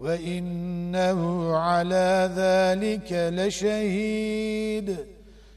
وإنه على ذلك لشهيد.